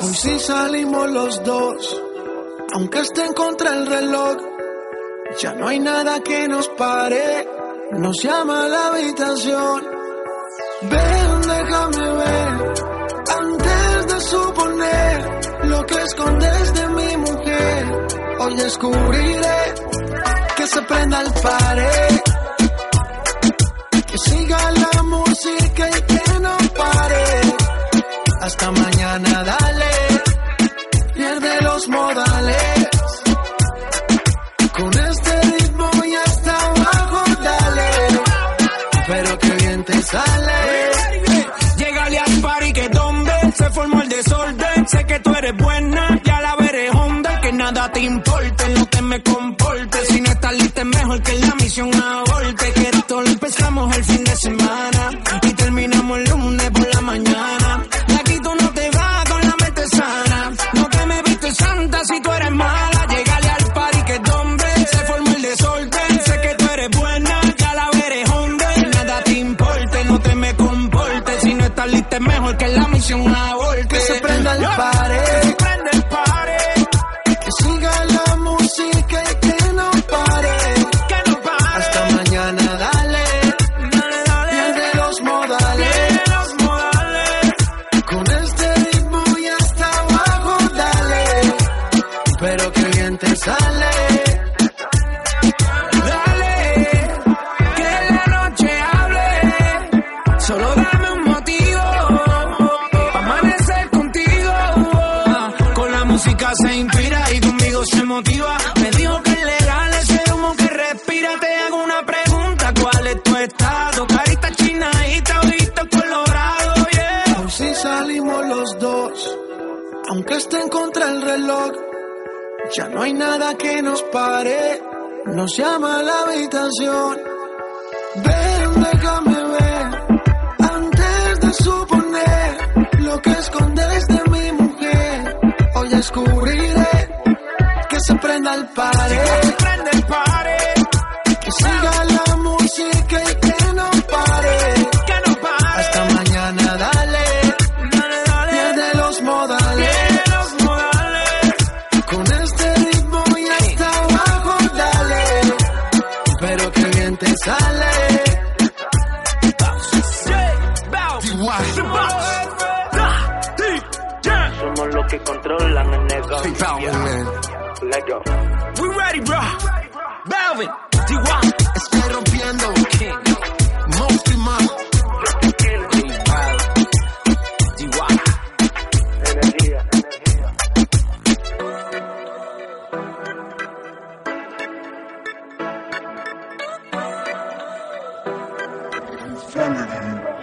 Hoy sí salimos los dos, aunque esté en contra el reloj. Ya no hay nada que nos pare, nos llama la habitación. Ven, déjame ver, antes de suponer lo que escondes de mi mujer. Hoy descubriré que se prenda el pared, que siga la música y Mañana, dale, pierde los modales. Con este ritmo y hasta abajo, dale, pero que bien te sale. Llegale al party que donde se formó el desorden. Sé que tú eres buena, ya la veré honda. Que nada te importe, no te me comportes. Si no estás lista es mejor que la misión aborte. Que esto lo empezamos el fin de semana y terminamos el lunes mejor que la misión aborte. Que se prenda el pared. Inspira y conmigo se motiva. Me dijo que es legal ese humo que respira. Te hago una pregunta: ¿cuál es tu estado? Carita china y ojito colorado, yeah. Hoy sí salimos los dos, aunque esté contra el reloj. Ya no hay nada que nos pare, nos llama la habitación. Descubriré que se prenda el party, que siga la música y que no pare. que no pare. Hasta mañana, dale, Dale, dale. pierde los modales. Pierde los modales. Con este ritmo y hasta abajo, dale, pero que bien te sale. Somos los que controlan el negocio. Let go. We ready, bro. Balvin, D1. Estoy rompiendo, monstruo y más. Energía, energía. Family.